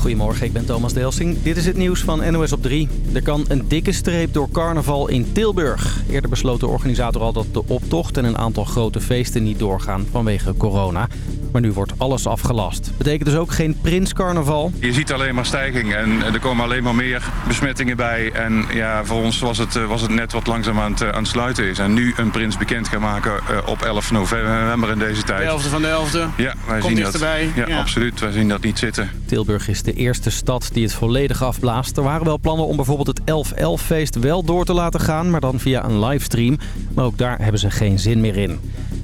Goedemorgen, ik ben Thomas Delsing. Dit is het nieuws van NOS op 3. Er kan een dikke streep door carnaval in Tilburg. Eerder besloot de organisator al dat de optocht en een aantal grote feesten niet doorgaan vanwege corona. Maar nu wordt alles afgelast. Betekent dus ook geen prinscarnaval. Je ziet alleen maar stijging en er komen alleen maar meer besmettingen bij. En ja, voor ons was het, eh, was het net wat langzaam aan het, eh, aan het sluiten is. En nu een prins bekend gaan maken eh, op 11 november in deze tijd. De 11e van de 11e. Ja, wij Komt zien dat. Ja, Ja. absoluut. Wij zien dat niet zitten. Tilburg is de eerste stad die het volledig afblaast. Er waren wel plannen om bijvoorbeeld het 11-11-feest wel door te laten gaan, maar dan via een livestream. Maar ook daar hebben ze geen zin meer in.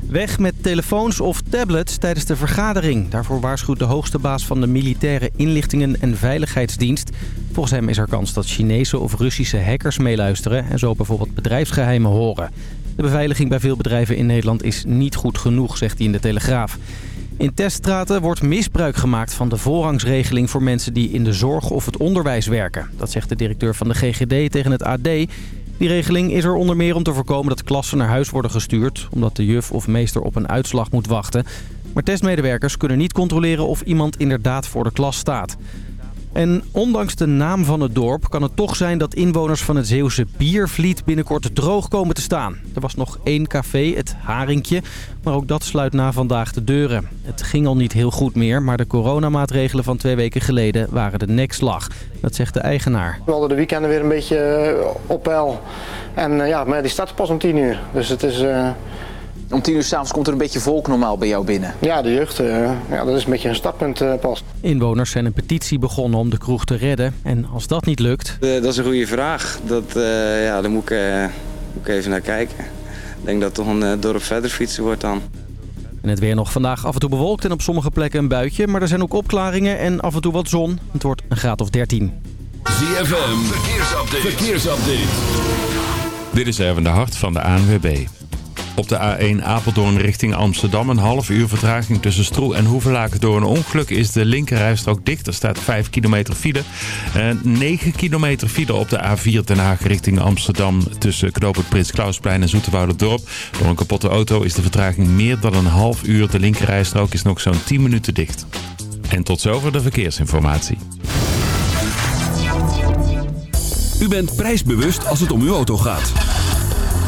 Weg met telefoons of tablets tijdens de vergadering. Daarvoor waarschuwt de hoogste baas van de Militaire Inlichtingen en Veiligheidsdienst. Volgens hem is er kans dat Chinese of Russische hackers meeluisteren... en zo bijvoorbeeld bedrijfsgeheimen horen. De beveiliging bij veel bedrijven in Nederland is niet goed genoeg, zegt hij in de Telegraaf. In teststraten wordt misbruik gemaakt van de voorrangsregeling voor mensen die in de zorg of het onderwijs werken. Dat zegt de directeur van de GGD tegen het AD. Die regeling is er onder meer om te voorkomen dat klassen naar huis worden gestuurd... omdat de juf of meester op een uitslag moet wachten. Maar testmedewerkers kunnen niet controleren of iemand inderdaad voor de klas staat. En ondanks de naam van het dorp kan het toch zijn dat inwoners van het Zeeuwse Biervliet binnenkort droog komen te staan. Er was nog één café, het Harinkje, maar ook dat sluit na vandaag de deuren. Het ging al niet heel goed meer, maar de coronamaatregelen van twee weken geleden waren de nekslag. Dat zegt de eigenaar. We hadden de weekenden weer een beetje eh, op. En eh, ja, maar die start pas om 10 uur. Dus het is, eh, Om tien uur s'avonds komt er een beetje volk normaal bij jou binnen. ja, de jeugd, eh, ja, dat is een beetje een startpunt eh, pas. Inwoners zijn een petitie begonnen om de kroeg te redden. En als dat niet lukt, Eh, dat is een goede vraag. Dat, eh, ja, daar moet ik, eh, moet ik even naar kijken. Ik denk dat het toch een dorp verder fietsen wordt dan. En het weer nog vandaag af en toe bewolkt en op sommige plekken een buitje. Maar er zijn ook opklaringen en af en toe wat zon. Het wordt een graad of 13. ZFM, verkeersupdate. verkeersupdate. Dit is even de hart van de ANWB. Op de A1 Apeldoorn richting Amsterdam een half uur vertraging tussen Stroe en Hoevelaken. Door een ongeluk is de linkerrijstrook dicht. Er staat 5 kilometer file. En 9 kilometer file op de A4 Den Haag richting Amsterdam tussen knooppunt Prins Klausplein en Zoeterwouderdorp. Door een kapotte auto is de vertraging meer dan een half uur. De linkerrijstrook is nog zo'n 10 minuten dicht. En tot zover de verkeersinformatie. U bent prijsbewust als het om uw auto gaat.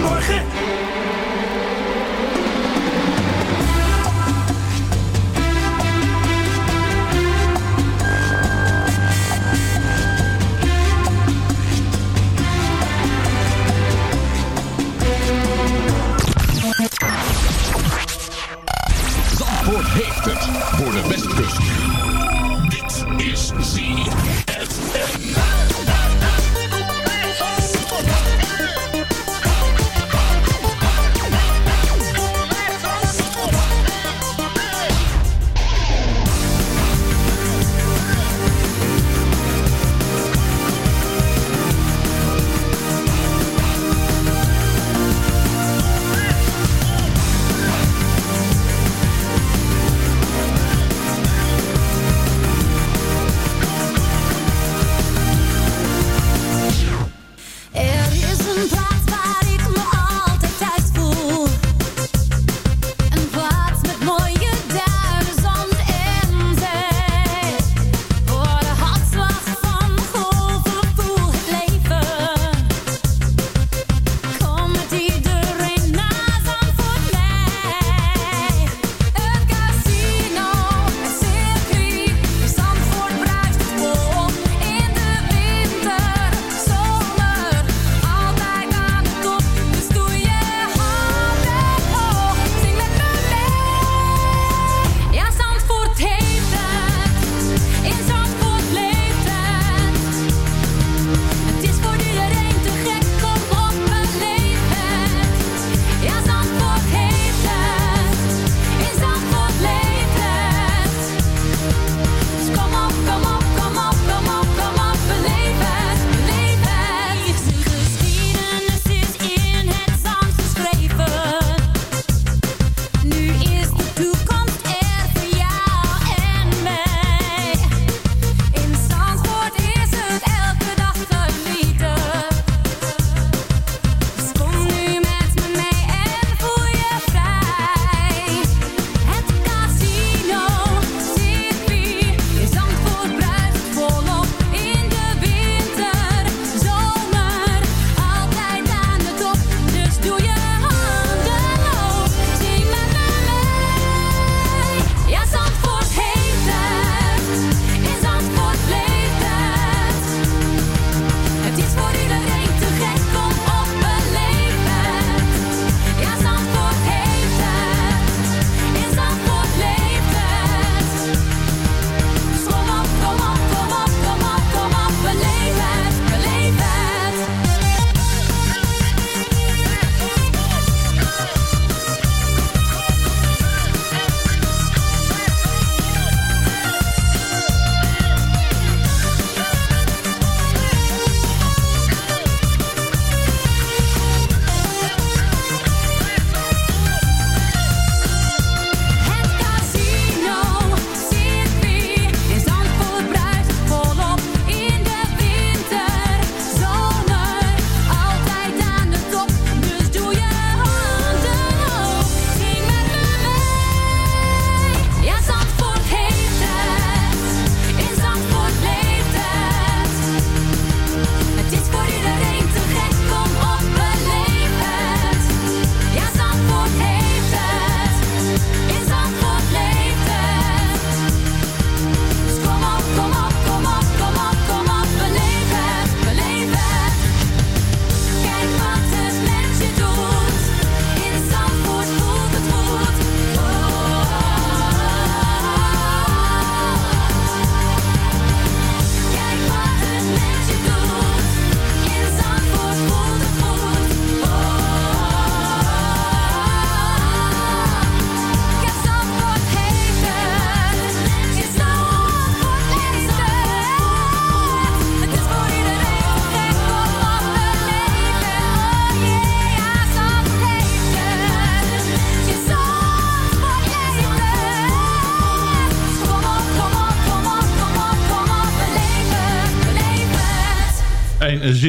Morgen. Heeft het voor de Westkust. Dit is ZFM.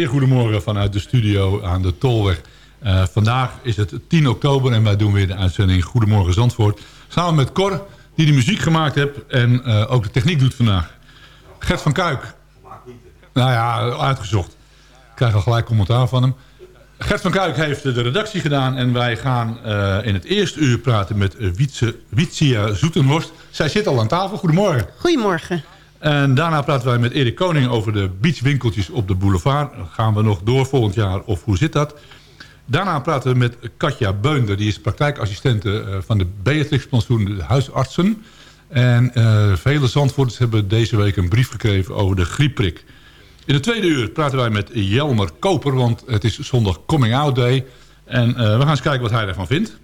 Goedemorgen vanuit de studio aan de Tolweg. Eh, vandaag is het 10 oktober en wij doen weer de uitzending Goedemorgen Zandvoort. Samen met Cor, die de muziek gemaakt heeft en eh, ook de techniek doet vandaag. Gert van Kuik. Nou ja, uitgezocht. Ik krijg al gelijk commentaar van hem. Gert van Kuik heeft de redactie gedaan en wij gaan eh, in het eerste uur praten met Wietse, Wietsia Zoetenhorst. Zij zit al aan tafel. Goedemorgen. Goedemorgen. En daarna praten wij met Erik Koning over de beachwinkeltjes op de boulevard. Gaan we nog door volgend jaar of hoe zit dat? Daarna praten we met Katja Beunder. Die is praktijkassistente eh, van de Beatrix de huisartsen. En uh, vele zandvoorters hebben deze week een brief gekregen over de griepprik. In het tweede uur praten wij met Jelmer Koper, want het is zondag Coming Out Day. En uh, we gaan eens kijken wat hij ervan vindt.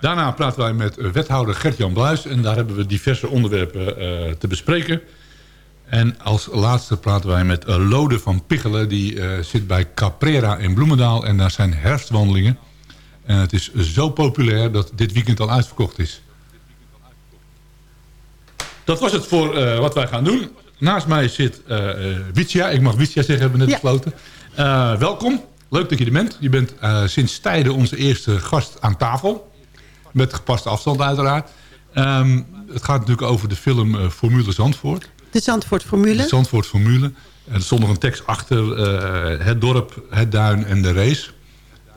Daarna praten wij met wethouder Gert-Jan Bluis. En daar hebben we diverse onderwerpen uh, te bespreken. En als laatste praten wij met Lode van Pichelen. Die uh, zit bij Caprera in Bloemendaal. En daar zijn herfstwandelingen. En het is zo populair dat dit weekend al uitverkocht is. Dat was het voor uh, wat wij gaan doen. Naast mij zit uh, Witia. Ik mag Witia zeggen, hebben we net besloten. Ja. welkom. Leuk dat je er bent. Je bent sinds tijden onze eerste gast aan tafel. Met gepaste afstand uiteraard. Um, het gaat natuurlijk over de film Formule Zandvoort. De Zandvoort Formule. De Zandvoort Formule. Er stond nog een tekst achter. Uh, het dorp, het duin en de race.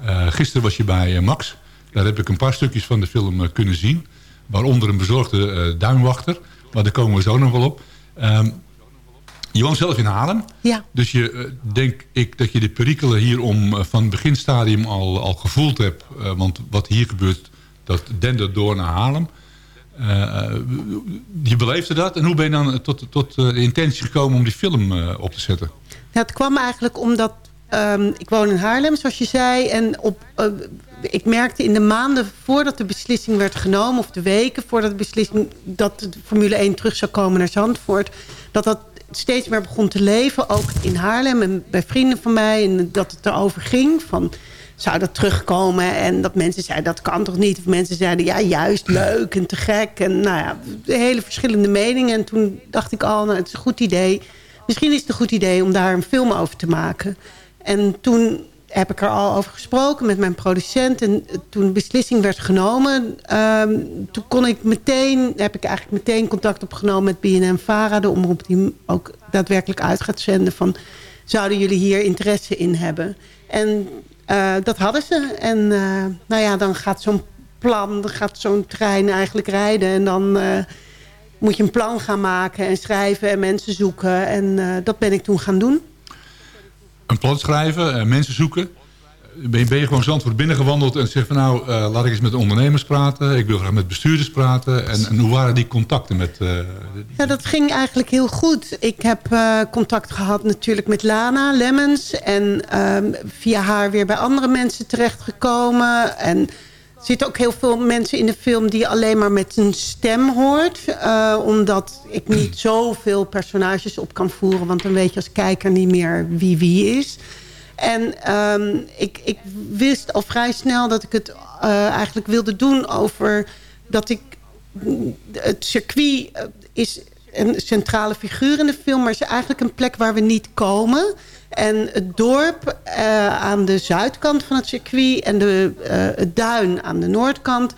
Uh, gisteren was je bij uh, Max. Daar heb ik een paar stukjes van de film kunnen zien. Waaronder een bezorgde duinwachter. Maar daar komen we zo nog wel op. Um, je woont zelf in Haarlem. Ja. Dus je denk ik dat je de perikelen hierom van het beginstadium al, al gevoeld hebt. want wat hier gebeurt, dat dendert door naar Haarlem. Uh, je beleefde dat. En hoe ben je dan tot, tot de intentie gekomen om die film op te zetten? Ja, het kwam eigenlijk omdat... Um, ik woon in Haarlem, zoals je zei. En op, ik merkte in de maanden voordat de beslissing werd genomen... of de weken voordat de beslissing dat de Formule 1 terug zou komen naar Zandvoort... dat dat steeds meer begon te leven. Ook in Haarlem en bij vrienden van mij. En dat het erover ging van zou dat terugkomen. En dat mensen zeiden, dat kan toch niet? Of mensen zeiden, ja, juist leuk en te gek. En nou ja, hele verschillende meningen. En toen dacht ik al, nou, het is een goed idee. Misschien is het een goed idee om daar een film over te maken. En toen heb ik er al over gesproken met mijn producent. En toen de beslissing werd genomen... Um, toen kon ik meteen, heb ik eigenlijk meteen contact opgenomen met BNM-Vara... de omroep die ook daadwerkelijk uit gaat zenden van... zouden jullie hier interesse in hebben? En uh, dat hadden ze. En uh, nou ja, dan gaat zo'n plan, dan gaat zo'n trein eigenlijk rijden. En dan uh, moet je een plan gaan maken en schrijven en mensen zoeken. En dat ben ik toen gaan doen. Een plan schrijven, en mensen zoeken. Ben je, gewoon Zandvoort binnengewandeld en zegt van nou, uh, laat ik eens met de ondernemers praten. Ik wil graag met bestuurders praten. En, hoe waren die contacten met... Uh, ja, dat ging eigenlijk heel goed. Ik heb uh, contact gehad natuurlijk met Lana Lemmens. En um, via haar weer bij andere mensen terechtgekomen. En er zitten ook heel veel mensen in de film die alleen maar met een stem hoort. omdat ik niet zoveel personages op kan voeren. Want dan weet je als kijker niet meer wie wie is. En um, ik, ik wist al vrij snel dat ik het uh, eigenlijk wilde doen over... dat ik... Het circuit is een centrale figuur in de film... maar is eigenlijk een plek waar we niet komen. En het dorp aan de zuidkant van het circuit... en de, het duin aan de noordkant...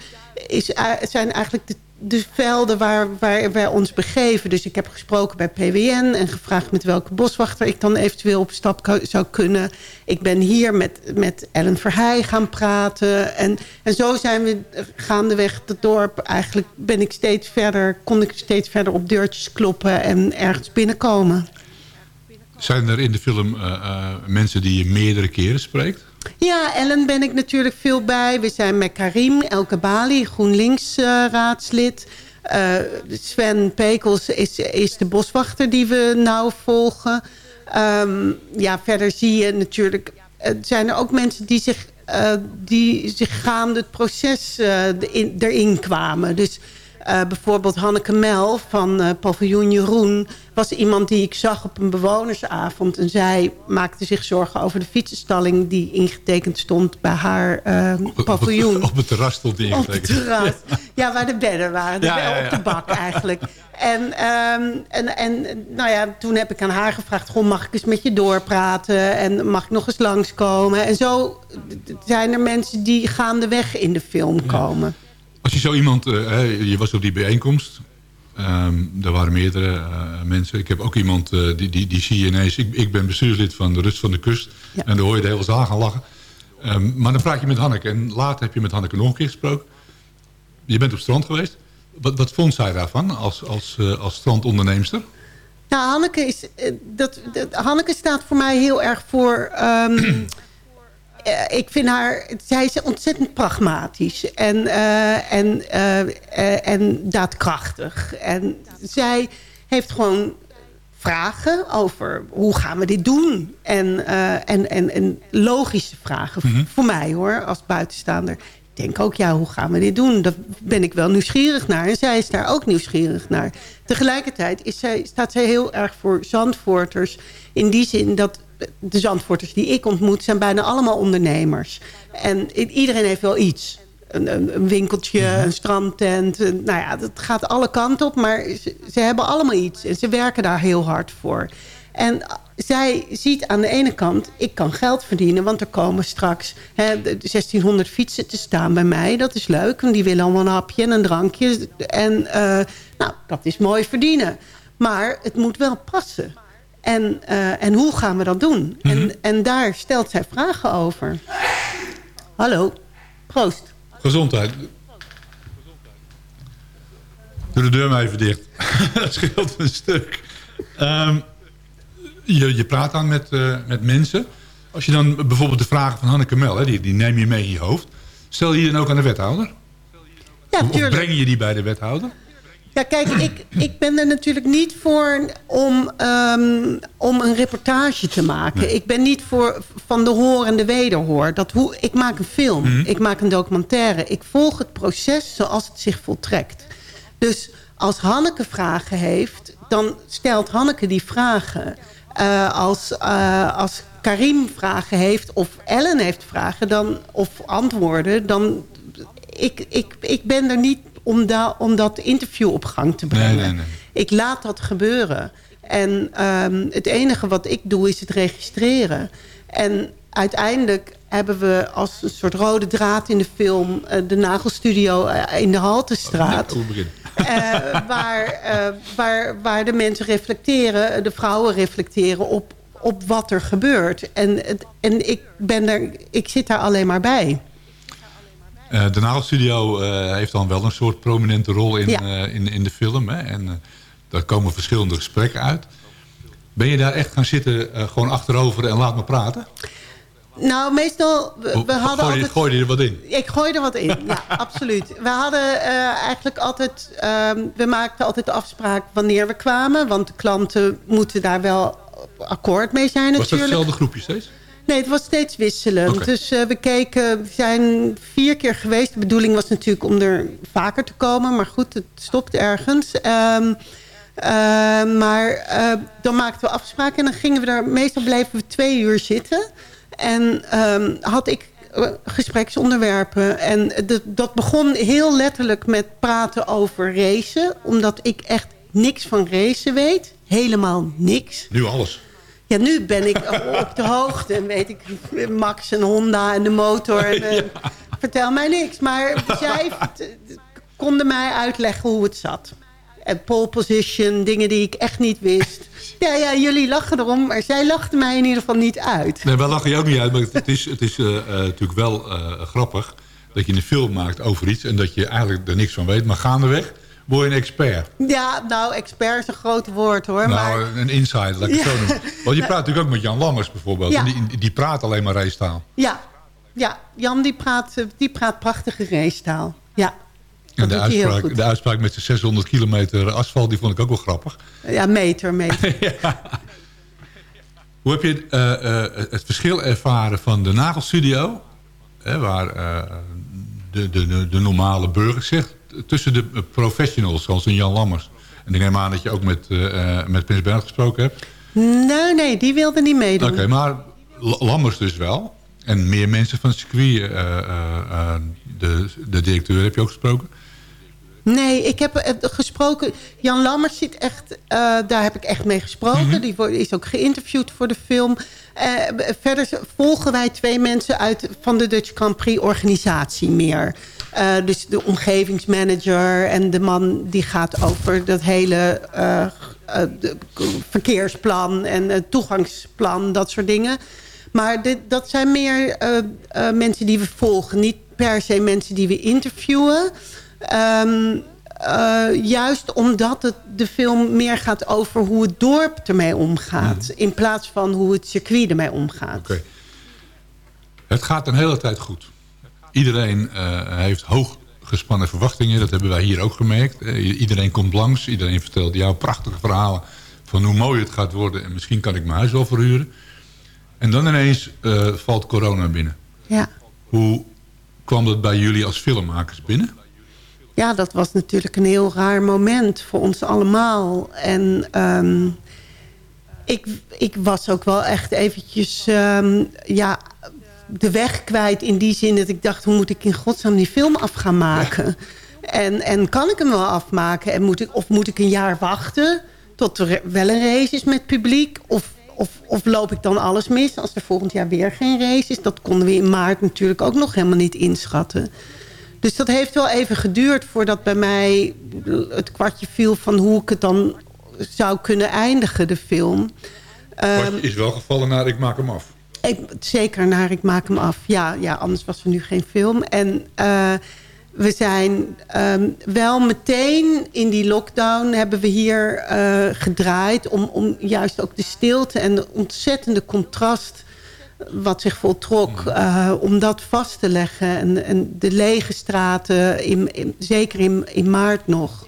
Is, zijn eigenlijk de de velden waar, waar wij ons begeven. Dus ik heb gesproken bij PWN en gevraagd met welke boswachter ik dan eventueel op stap zou kunnen. Ik ben hier met, met Ellen Verheij gaan praten. En, en zo zijn we gaandeweg het dorp. Eigenlijk ben ik steeds verder, kon ik steeds verder op deurtjes kloppen en ergens binnenkomen. Zijn er in de film uh, uh, mensen die je meerdere keren spreekt? Ja, Ellen ben ik natuurlijk veel bij. We zijn met Karim Elke Bali, GroenLinks-raadslid. Uh, uh, Sven Pekels is, is de boswachter die we nauw volgen. Um, ja, verder zie je natuurlijk... Uh, zijn er ook mensen die zich, die zich gaande het proces in, erin kwamen. Dus Eh, bijvoorbeeld Hanneke Mel van eh, Paviljoen Jeroen... was iemand die ik zag op een bewonersavond. En zij maakte zich zorgen over de fietsenstalling... die ingetekend stond bij haar eh, paviljoen. Op het terras stond die Op het ingetekend. terras. Ja, waar de bedden waren. Ja, ja. Op de bak eigenlijk. En, ehm, en, en nou ja, toen heb ik aan haar gevraagd... Goh, mag ik eens met je doorpraten? En mag ik nog eens langskomen? En zo zijn er mensen die gaandeweg in de film komen. Als je zo iemand, eh, je was op die bijeenkomst. Ehm er waren meerdere eh, mensen. Ik heb ook iemand, eh, die, die, die zie je ineens. Ik, ik ben bestuurslid van de Rust van de Kust. En dan hoor je de hele zaal gaan lachen. Ehm, maar dan praat je met Hanneke. En later heb je met Hanneke nog een keer gesproken. Je bent op strand geweest. Wat, wat vond zij daarvan als, als, als strandonderneemster? Nou, Hanneke, is, dat, dat- Hanneke staat voor mij heel erg voor... ehm, eh, ik vind haar... Zij is ontzettend pragmatisch. En, eh, en, eh, eh, en daadkrachtig. En zij heeft gewoon vragen over hoe gaan we dit doen. En, eh, en, en, en logische vragen v- voor mij hoor, als buitenstaander. Ik denk ook, ja, hoe gaan we dit doen? Daar ben ik wel nieuwsgierig naar. En zij is daar ook nieuwsgierig naar. Tegelijkertijd is zij, staat zij heel erg voor Zandvoorters. In die zin dat de Zandvoorters die ik ontmoet... zijn bijna allemaal ondernemers. En iedereen heeft wel iets. Een, een, winkeltje, een strandtent. een- nou ja, dat gaat alle kanten op. Maar ze, ze hebben allemaal iets. En ze werken daar heel hard voor. En zij ziet aan de ene kant, ik kan geld verdienen... want er komen straks hè, de 1600 fietsen te staan bij mij. Dat is leuk, want die willen allemaal een hapje en een drankje. En eh, nou, dat is mooi verdienen. Maar het moet wel passen. En, eh, en hoe gaan we dat doen? en, en daar stelt zij vragen over. Hallo, proost. Gezondheid. Doe de deur maar even dicht. dat scheelt een stuk. Ehm, je, je praat dan met, eh, met mensen. Als je dan bijvoorbeeld de vragen van Hanneke Mel... Hè, die, die neem je mee in je hoofd. Stel je die dan ook aan de wethouder? Ja, Of- breng je die bij de wethouder? Ja, kijk, ik, ik ben er natuurlijk niet voor om, ehm, om een reportage te maken. Ik ben niet voor van de hoor en de wederhoor. Dat hoe, ik maak een film, Mhm. ik maak een documentaire. Ik volg het proces zoals het zich voltrekt. Dus als Hanneke vragen heeft, dan stelt Hanneke die vragen. Eh, als, eh, als Karim vragen heeft of Ellen heeft vragen dan, of antwoorden... dan ik, ik, ik ben er niet om, da, om dat interview op gang te brengen. Nee, nee, nee. Ik laat dat gebeuren. En ehm, het enige wat ik doe is het registreren. En uiteindelijk hebben we als een soort rode draad in de film... eh, de nagelstudio eh, in de Haltestraat. Eh, waar, waar, waar de mensen reflecteren, de vrouwen reflecteren op, op wat er gebeurt. En, en ik, ben er, ik zit daar alleen maar bij. Eh, de Nagelstudio eh heeft dan wel een soort prominente rol in, Ja. eh, in, in de film. Hè? En daar komen verschillende gesprekken uit. Ben je daar echt gaan zitten, gewoon achterover en laat me praten? Nou, meestal, we, hadden gooi, je- altijd... gooi je er wat in? Ik gooi er wat in, ja, absoluut. We hadden eigenlijk altijd... ehm, we maakten altijd de afspraak wanneer we kwamen. Want de klanten moeten daar wel akkoord mee zijn Was dat natuurlijk. hetzelfde groepje steeds? Nee, het was steeds wisselend. Dus eh, we keken, we zijn vier keer geweest. De bedoeling was natuurlijk om er vaker te komen. Maar goed, het stopt ergens. Ehm, eh, maar eh, dan maakten we afspraken. En dan gingen we daar... Meestal bleven we twee uur zitten. En ehm, had ik eh, gespreksonderwerpen. En dat- dat begon heel letterlijk met praten over racen. Omdat ik echt niks van racen weet. Helemaal niks. Nu alles. Ja, nu ben ik op de hoogte. En weet ik Max en Honda en de motor. En, eh, Vertel mij niks. Maar zij konden mij uitleggen hoe het zat. En pole position, dingen die ik echt niet wist. Ja, ja, jullie lachen erom, maar zij lachten mij in ieder geval niet uit. Nee, wij lachen je ook niet uit, maar het is, het is eh, eh, natuurlijk wel grappig... dat je een film maakt over iets en dat je eigenlijk er niks van weet. Maar gaandeweg word je een expert. Ja, nou, expert is een groot woord hoor. maar Nou, een insider, laat ik het Ja. zo noemen. Want je praat natuurlijk ook met Jan Lammers bijvoorbeeld. Ja. En die, die praat alleen maar racetaal. ja, ja, Jan die praat, eh, die praat prachtige racetaal. Ja, En de uitspraak, de uitspraak met zijn 600 kilometer asfalt, die vond ik ook wel grappig. ja meter, meter. Hoe heb je eh, eh, het verschil ervaren van de nagelstudio... Hè, waar de, de, de, de normale burger zegt... tussen de professionals, zoals een Jan Lammers. En ik neem aan dat je ook met, eh, eh, met Prins Bernhard gesproken hebt. Nee, nee, die wilde niet meedoen. Oké, maar Lammers dus wel. En meer mensen van het circuit. eh, eh, eh, de, de directeur heb je ook gesproken. Nee, ik heb eh, gesproken... Jan Lammers zit echt... eh, daar heb ik echt mee gesproken. Mhm. Die is ook geïnterviewd voor de film. Eh, verder volgen wij twee mensen uit van de Dutch Grand Prix organisatie meer. Dus de omgevingsmanager en de man die gaat over dat hele de- verkeersplan en toegangsplan, dat soort dingen. Maar dit, dat zijn meer mensen die we volgen. Niet per se mensen die we interviewen. Ehm, eh, juist omdat het, de film meer gaat over hoe het dorp ermee omgaat. In plaats van hoe het circuit ermee omgaat. Het gaat een hele tijd goed. Iedereen eh, heeft hoog gespannen verwachtingen. Dat hebben wij hier ook gemerkt. Eh, iedereen komt langs. Iedereen vertelt jouw prachtige verhalen van hoe mooi het gaat worden. En misschien kan ik mijn huis wel verhuren. En dan ineens valt corona binnen. Ja. Hoe kwam dat bij jullie als filmmakers binnen? Ja, dat was natuurlijk een heel raar moment voor ons allemaal. En ehm, ik, ik was ook wel echt eventjes ehm, ja, de weg kwijt in die zin dat ik dacht... hoe moet ik in godsnaam die film af gaan maken? En, en kan ik hem wel afmaken? En moet ik, of moet ik een jaar wachten tot er wel een race is met publiek? Of, of, of loop ik dan alles mis als er volgend jaar weer geen race is? Dat konden we in maart natuurlijk ook nog helemaal niet inschatten. Dus dat heeft wel even geduurd voordat bij mij het kwartje viel... van hoe ik het dan zou kunnen eindigen, de film. Ehm, het is wel gevallen naar ik maak hem af. ik, zeker naar Ik Maak Hem Af. Ja, ja, anders was er nu geen film. En eh, we zijn ehm, wel meteen in die lockdown... hebben we hier eh, gedraaid... Om, om juist ook de stilte en de ontzettende contrast wat zich voltrok, eh, om dat vast te leggen. En, en de lege straten, in, in- zeker in, in maart nog.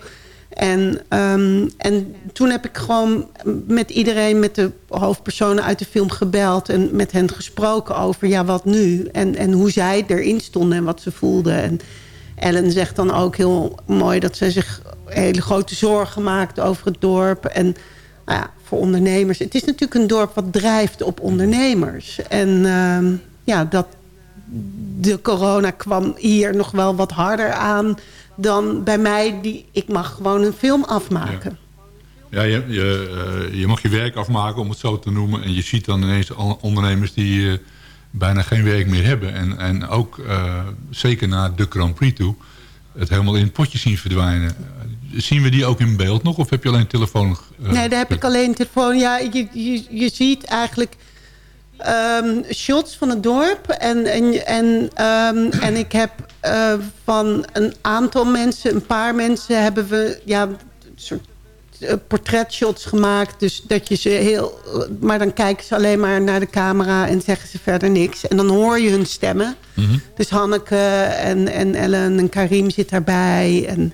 En, ehm, en toen heb ik gewoon met iedereen, met de hoofdpersonen uit de film gebeld... en met hen gesproken over, ja, wat nu? En, en hoe zij erin stonden en wat ze voelden. En Ellen zegt dan ook heel mooi dat ze zich hele grote zorgen maakt over het dorp. En nou ja, voor ondernemers. Het is natuurlijk een dorp wat drijft op ondernemers. En ehm, ja, dat, de corona kwam hier nog wel wat harder aan dan bij mij. Die, ik mag gewoon een film afmaken. Ja, je, je, eh, je mag je werk afmaken, om het zo te noemen. En je ziet dan ineens ondernemers die eh, bijna geen werk meer hebben. En, en ook, eh, zeker naar de Grand Prix toe, het helemaal in het potje zien verdwijnen. Zien we die ook in beeld nog? Of heb je alleen telefoon? eh, nee, daar heb ik alleen telefoon. Ja, je, je, je ziet eigenlijk ehm, shots van het dorp. En, en, en, ehm, en ik heb eh, van een aantal mensen, een paar mensen... hebben we ja, soort eh, portretshots gemaakt. Dus dat je ze heel... Maar dan kijken ze alleen maar naar de camera en zeggen ze verder niks. En dan hoor je hun stemmen. Mhm. Dus Hanneke en, en Ellen en Karim zit daarbij. En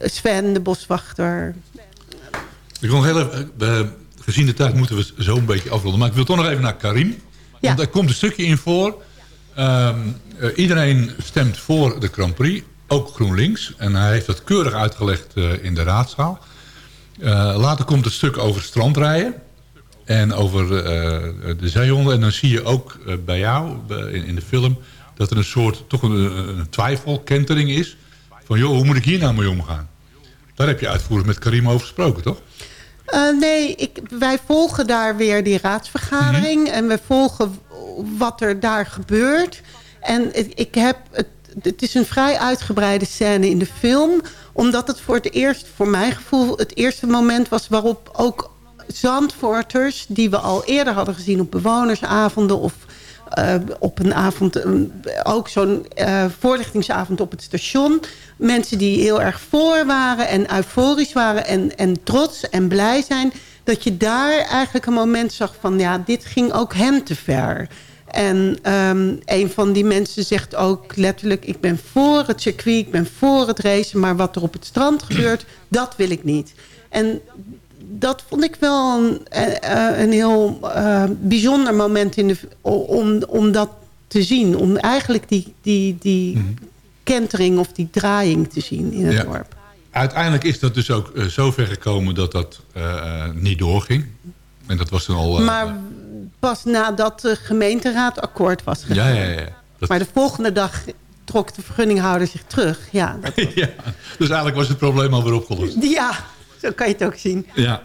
Sven, de boswachter. Ik wil nog heel even, eh, gezien de tijd moeten we zo een beetje afronden. Maar ik wil toch nog even naar Karim. Want er komt een stukje in voor. Ehm, eh, iedereen stemt voor de Grand Prix. Ook GroenLinks. En hij heeft dat keurig uitgelegd eh, in de raadzaal. Eh, later komt het stuk over strandrijden. En over eh, de zeehonden. En dan zie je ook eh, bij jou eh, in, in de film... dat er een soort toch een, een twijfel, kentering is. Van joh, hoe moet ik hier nou mee omgaan? Daar heb je uitvoerig met Karim over gesproken, toch? Eh, nee, ik, wij volgen daar weer die raadsvergadering. En we volgen wat er daar gebeurt. En het, ik heb het, het is een vrij uitgebreide scène in de film. Omdat het voor het eerst, voor mijn gevoel... het eerste moment was waarop ook Zandvoorters... die we al eerder hadden gezien op bewonersavonden... of eh, op een avond, ook zo'n eh, voorlichtingsavond op het station. Mensen die heel erg voor waren en euforisch waren en, en trots en blij zijn. Dat je daar eigenlijk een moment zag van, ja, dit ging ook hem te ver. En ehm, een van die mensen zegt ook letterlijk... ik ben voor het circuit, ik ben voor het racen... maar wat er op het strand gebeurt, dat wil ik niet. En dat vond ik wel een, eh, een heel eh, bijzonder moment in de, om, om dat te zien. Om eigenlijk die, die, die kentering of die draaiing te zien in het Ja. dorp. Uiteindelijk is dat dus ook eh, zo ver gekomen dat dat niet doorging. En dat was dan al... maar pas nadat de gemeenteraad akkoord was ja, gegeven. ja, ja. Dat- Maar de volgende dag trok de vergunninghouder zich terug. Ja, dat- ja. Dus eigenlijk was het probleem alweer opgelost. ja zo kan je het ook zien. Ja.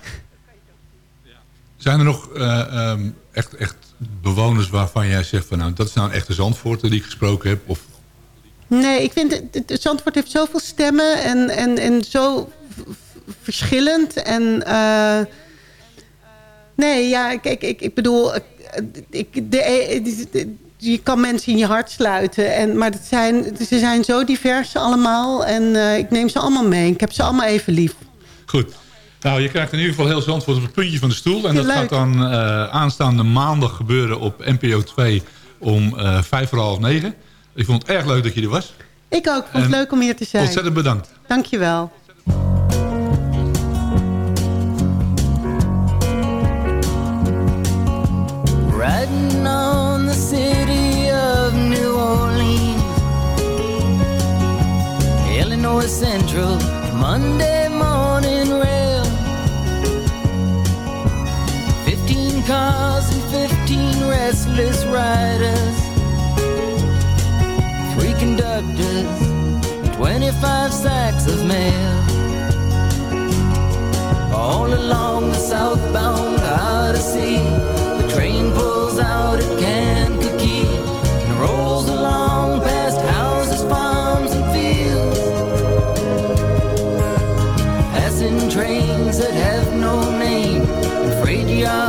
Zijn er nog eh, ehm, echt, echt bewoners waarvan jij zegt... van nou, dat is nou een echte Zandvoorter die ik gesproken heb? Of, Nee, ik vind... Het, het- Zandvoort heeft zoveel stemmen en, en, en zo verschillend. En... eh, nee, ja, kijk, ik, ik bedoel... ik- de, de- je kan mensen in je hart sluiten. En, maar het zijn, ze zijn zo divers allemaal. En eh, ik neem ze allemaal mee. Ik heb ze allemaal even lief. Goed. Nou, je krijgt in ieder geval heel Zandvoort op het puntje van de stoel. En dat leuk. gaat dan eh, aanstaande maandag gebeuren op NPO 2 om eh vijf voor half negen. Ik vond het erg leuk dat je er was. Ik ook. Vond het En leuk om hier te zijn. Ontzettend bedankt. Dank je wel. Riding on the city of New Orleans, Illinois Central, Monday morning cars and 15 restless riders, three conductors, 25 sacks of mail. All along the southbound Odyssey, the train pulls out at Kankakee and rolls along past houses, farms, and fields. Passing trains that have no name, and freight yards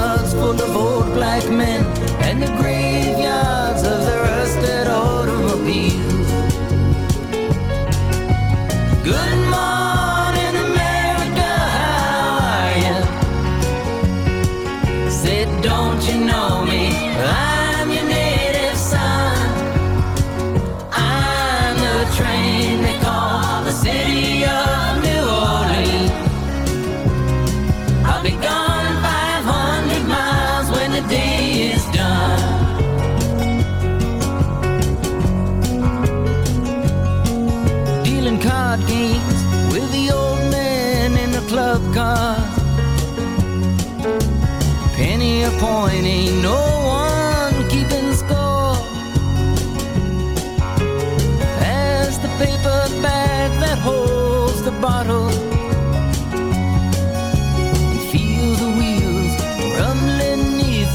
and the great.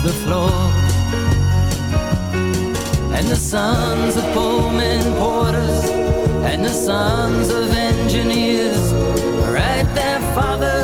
The floor. And the sons of Pullman porters and the sons of engineers write their fathers'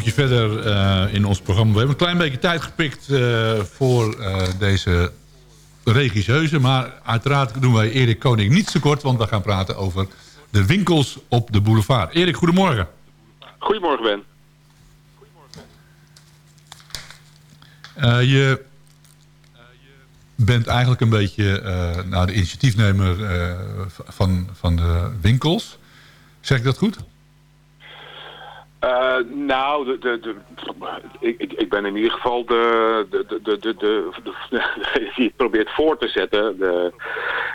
stukje verder eh, in ons programma. We hebben een klein beetje tijd gepikt eh, voor eh, deze regisseuse. Maar uiteraard doen wij Erik Koning niet zo kort... want we gaan praten over de winkels op de boulevard. Erik, goedemorgen. Goedemorgen, Ben. Eh, je bent eigenlijk een beetje eh, nou, de initiatiefnemer van, van de winkels. Zeg ik dat goed? Eh, nou, de, de, de, ik, ik, ik ben in ieder geval de, de, de, de, de, die het probeert voor te zetten. De,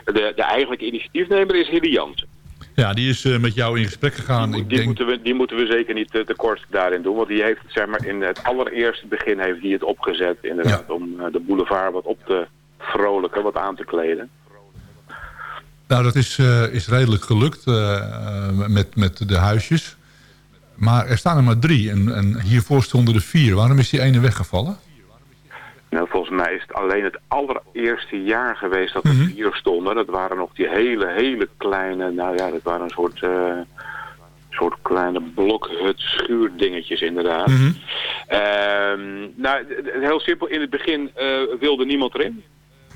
de, de eigenlijke initiatiefnemer is Hilly Jansen. Ja, die is eh, met jou in gesprek gegaan. Ik Die, denk, moeten we, die moeten we zeker niet te, tekort daarin doen. Want die heeft zeg maar, in het allereerste begin heeft die het opgezet inderdaad, om eh, de boulevard wat op te vrolijken, wat aan te kleden. nou, dat is, is redelijk gelukt met, met de huisjes. Maar er staan er maar drie en, en hiervoor stonden er vier. Waarom is die ene weggevallen? Nou, volgens mij is het alleen het allereerste jaar geweest dat er Mhm. vier stonden. Dat waren nog die hele, hele kleine, nou ja, dat waren een soort, eh, soort kleine blokhut schuurdingetjes inderdaad. Mhm. Ehm, nou, heel simpel, in het begin eh, wilde niemand erin.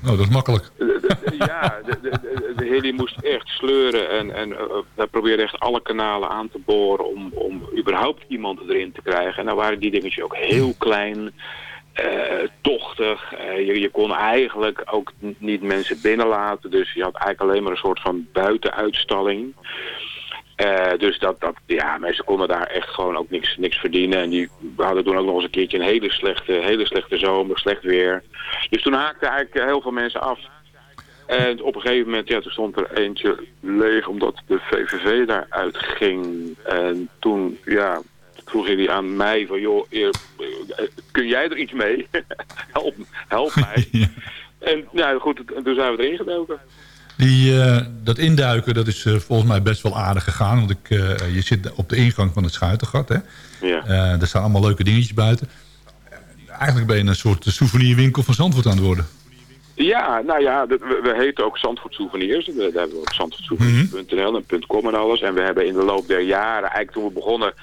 Nou, dat is makkelijk. ja, de, de, de, moest echt sleuren en, en eh, wij probeerden echt alle kanalen aan te boren om, om überhaupt iemand erin te krijgen. En dan waren die dingetjes ook heel klein, eh, tochtig. Eh, je, je kon eigenlijk ook niet mensen binnenlaten, dus je had eigenlijk alleen maar een soort van buitenuitstalling. Eh, dus dat, dat, ja, mensen konden daar echt gewoon ook niks, niks verdienen. En die hadden toen ook nog eens een keertje een hele slechte, hele slechte zomer, slecht weer. Dus toen haakten eigenlijk heel veel mensen af. En op een gegeven moment, ja, toen stond er eentje leeg omdat de VVV daaruit ging. En toen, ja, vroeg hij aan mij van, joh, eer, kun jij er iets mee? help, help mij. En ja, goed, en toen zijn we erin gedoken. Die, eh, dat induiken, dat is eh, volgens mij best wel aardig gegaan. Want ik, eh, je zit op de ingang van het Schuitengat. Hè? Ja. Er staan allemaal leuke dingetjes buiten. Eigenlijk ben je een soort souvenirwinkel van Zandvoort aan het worden. Ja, nou ja, we, we heten ook Zandvoort Souvenirs. Daar hebben we ook zandvoortsouvenirs.nl en .com en alles. En we hebben in de loop der jaren, eigenlijk toen we begonnen,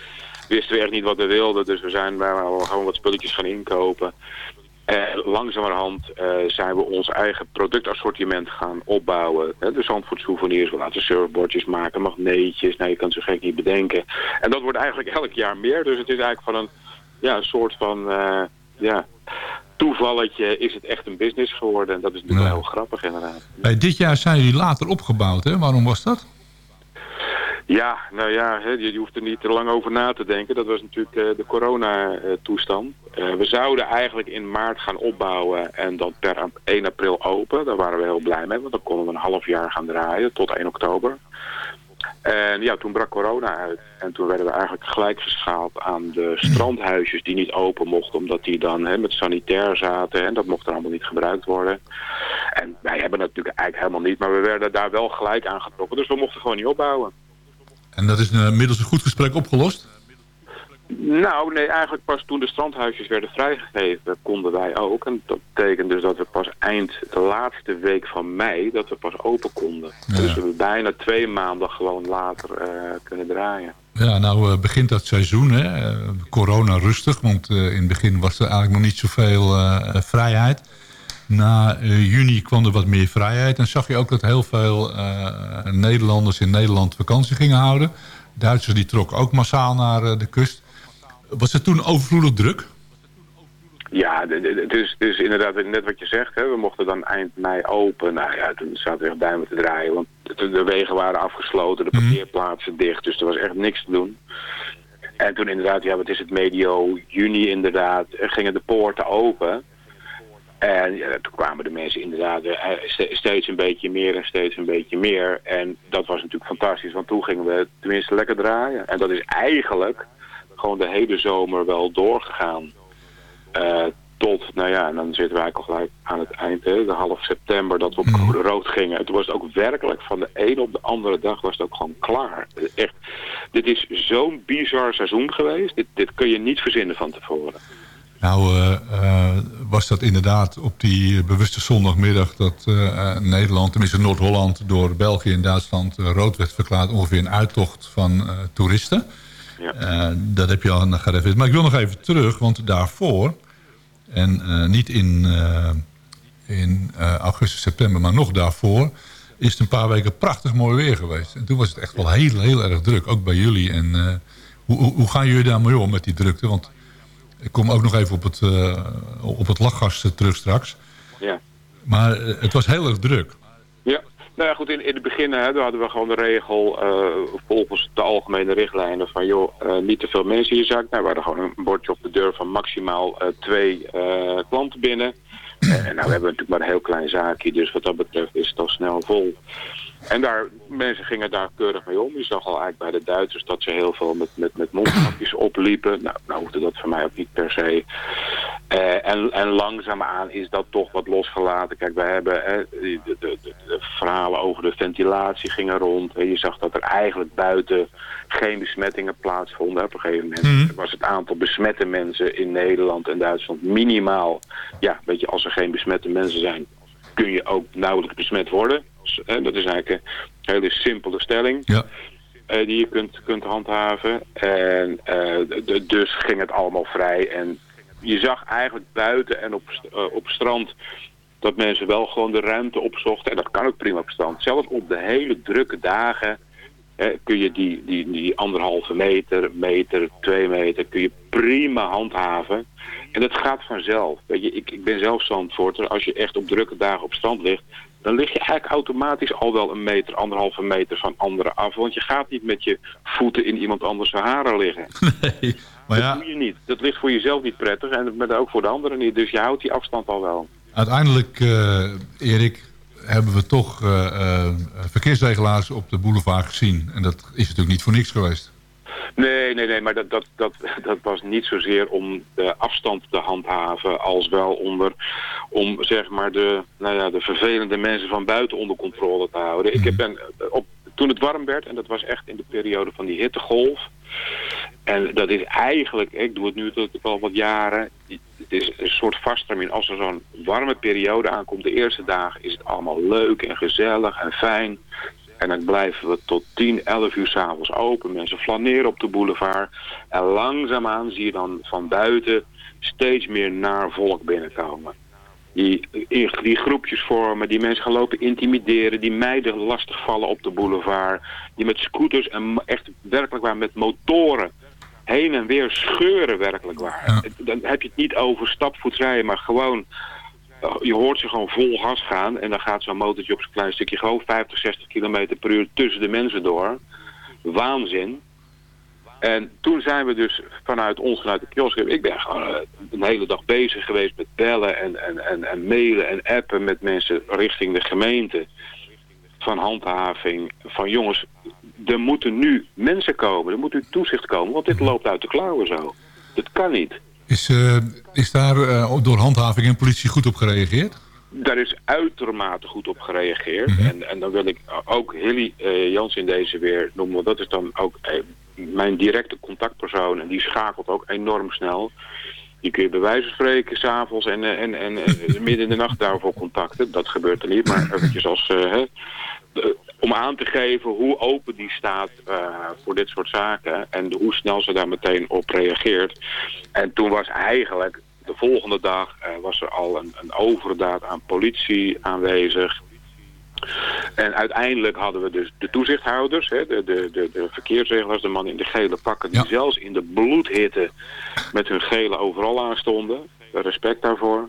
wisten we echt niet wat we wilden. Dus we zijn waren gewoon wat spulletjes gaan inkopen. En langzamerhand eh, zijn we ons eigen productassortiment gaan opbouwen. Hè, de Zandvoort Souvenirs, we laten surfboardjes maken, magneetjes. Nou, je kan het zo gek niet bedenken. En dat wordt eigenlijk elk jaar meer. Dus het is eigenlijk van een, ja, soort van... eh, ja, toevalletje is het echt een business geworden. En dat is natuurlijk wel heel grappig inderdaad. Hey, dit jaar zijn jullie later opgebouwd. Hè? Waarom was dat? Ja, nou ja, je, hoeft er niet te lang over na te denken. Dat was natuurlijk eh, de corona-toestand. we zouden eigenlijk in maart gaan opbouwen en dan per ap- 1 april open. Daar waren we heel blij mee, want dan konden we een half jaar gaan draaien tot 1 oktober. En ja, toen brak corona uit. En toen werden we eigenlijk gelijk geschaald aan de strandhuisjes die niet open mochten. Omdat die dan met sanitair zaten. En dat mocht er allemaal niet gebruikt worden. En wij hebben dat natuurlijk eigenlijk helemaal niet. Maar we werden daar wel gelijk aangetrokken. Dus we mochten gewoon niet opbouwen. En dat is uh, middels een goed gesprek opgelost? Nou, nee, eigenlijk pas toen de strandhuisjes werden vrijgegeven konden wij ook. En dat betekent dus dat we pas eind de laatste week van mei, dat we pas open konden. Ja. Dus we hebben bijna twee maanden gewoon later eh, kunnen draaien. Ja, nou uh, begint dat seizoen. Hè? Uh, corona rustig, want in het begin was er eigenlijk nog niet zoveel vrijheid. Na juni kwam er wat meer vrijheid. En zag je ook dat heel veel Nederlanders in Nederland vakantie gingen houden. Duitsers die trokken ook massaal naar de kust. Was het toen overvloedig druk? Ja, het is, het is inderdaad net wat je zegt. Hè. We mochten dan eind mei open. Nou ja, toen zaten we echt duimen te draaien. Want de, de wegen waren afgesloten, de parkeerplaatsen dicht. Dus er was echt niks te doen. En toen inderdaad, ja, wat is het, medio juni inderdaad, gingen de poorten open. En ja, toen kwamen de mensen inderdaad steeds een beetje meer en steeds een beetje meer. En dat was natuurlijk fantastisch, want toen gingen we tenminste lekker draaien. En dat is eigenlijk gewoon de hele zomer wel doorgegaan. Uh, tot, nou ja, en dan zitten wij al gelijk aan het eind, hè, de half september, dat we op mm. rood gingen. En toen was het ook werkelijk van de ene op de andere dag was het ook gewoon klaar. Echt, dit is zo'n bizar seizoen geweest. Dit, dit kun je niet verzinnen van tevoren. Nou, uh, uh, was dat inderdaad op die bewuste zondagmiddag dat uh, Nederland, tenminste Noord-Holland, door België en Duitsland rood werd verklaard. Ongeveer een uittocht van toeristen. Eh, dat heb je al gerefereerd. Maar ik wil nog even terug, want daarvoor... en eh, niet in, eh, in eh, augustus, september, maar nog daarvoor... is het een paar weken prachtig mooi weer geweest. En toen was het echt wel heel, heel erg druk, ook bij jullie. En eh, hoe, hoe, hoe gaan jullie daarmee om met die drukte? Want ik kom ook nog even op het, eh, op het lachgas eh, terug straks. Ja. Maar eh, het was heel erg druk. Ja, nou ja, goed, in, in het begin hè, daar hadden we gewoon de regel volgens de algemene richtlijnen van joh, niet te veel mensen in je zaak. Nou, we hadden gewoon een bordje op de deur van maximaal twee klanten binnen. En nou hebben we natuurlijk maar een heel klein zaakje, dus wat dat betreft is het al snel vol. En daar, mensen gingen daar keurig mee om. Je zag al eigenlijk bij de Duitsers dat ze heel veel met, met, met mondkapjes opliepen. Nou, nou hoefde dat voor mij ook niet per se. Eh, en, en langzaamaan is dat toch wat losgelaten. Kijk, we hebben hè, de, de, de, de verhalen over de ventilatie gingen rond. Hè. Je zag dat er eigenlijk buiten geen besmettingen plaatsvonden. Op een gegeven moment was het aantal besmette mensen in Nederland en Duitsland minimaal. Ja, weet je, als er geen besmette mensen zijn, kun je ook nauwelijks besmet worden. Dat is eigenlijk een hele simpele stelling. Ja. eh, die je kunt, kunt handhaven. En eh, dus ging het allemaal vrij. En je zag eigenlijk buiten en op, eh, op strand dat mensen wel gewoon de ruimte opzochten. En dat kan ook prima op strand. Zelfs op de hele drukke dagen hè, kun je die, die, die anderhalve meter, meter, twee meter, kun je prima handhaven. En dat gaat vanzelf. Weet je, ik, ik ben zelf zandvoorter. Als je echt op drukke dagen op strand ligt, dan lig je eigenlijk automatisch al wel een meter, anderhalve meter van anderen af. Want je gaat niet met je voeten in iemand anders haren liggen. Maar dat ja, doe je niet. Dat ligt voor jezelf niet prettig en maar ook voor de anderen niet. Dus je houdt die afstand al wel. uiteindelijk, eh, Erik, hebben we toch eh, verkeersregelaars op de boulevard gezien. En dat is natuurlijk niet voor niks geweest. Nee, nee, nee, maar dat, dat, dat, dat was niet zozeer om de afstand te handhaven als wel onder, om zeg maar de, nou ja, de vervelende mensen van buiten onder controle te houden. Ik heb ben, op, toen het warm werd, en dat was echt in de periode van die hittegolf, en dat is eigenlijk, ik doe het nu natuurlijk al wat jaren, het is een soort vaststemming. Als er zo'n warme periode aankomt, de eerste dagen is het allemaal leuk en gezellig en fijn. En dan blijven we tot 10, 11 uur s'avonds open. Mensen flaneren op de boulevard. En langzaamaan zie je dan van buiten steeds meer naar volk binnenkomen. Die, die groepjes vormen, die mensen gaan lopen intimideren, die meiden lastigvallen op de boulevard. Die met scooters en echt werkelijk waar met motoren heen en weer scheuren werkelijk waar. Dan heb je het niet over stapvoetsrijden, maar gewoon je hoort ze gewoon vol gas gaan en dan gaat zo'n motortje op zo'n klein stukje gewoon 50, 60 kilometer per uur tussen de mensen door. Waanzin. En toen zijn we dus vanuit ons, vanuit de kiosk, ik ben gewoon uh, een hele dag bezig geweest met bellen en, en, en, en mailen en appen met mensen richting de gemeente. Van handhaving, van jongens, er moeten nu mensen komen, er moet nu toezicht komen, want dit loopt uit de klauwen zo. Dat kan niet. Is, eh, is daar eh, door handhaving en politie goed op gereageerd? Daar is uitermate goed op gereageerd. en, en dan wil ik ook Hilly uh, Jans in deze weer noemen. Want dat is dan ook eh, mijn directe contactpersoon. En die schakelt ook enorm snel. Die kun je bij wijze van spreken s'avonds en, eh, en, en, en midden in de nacht daarvoor contacten. Dat gebeurt er niet. Maar eventjes als... Hè, om aan te geven hoe open die staat uh, voor dit soort zaken. En hoe snel ze daar meteen op reageert. En toen was eigenlijk de volgende dag uh, was er al een, een overdaad aan politie aanwezig. En uiteindelijk hadden we dus de toezichthouders, hè, de, de, de, de verkeersregelaars, de man in de gele pakken, die ja. zelfs in de bloedhitte met hun gele overal aanstonden. Respect daarvoor.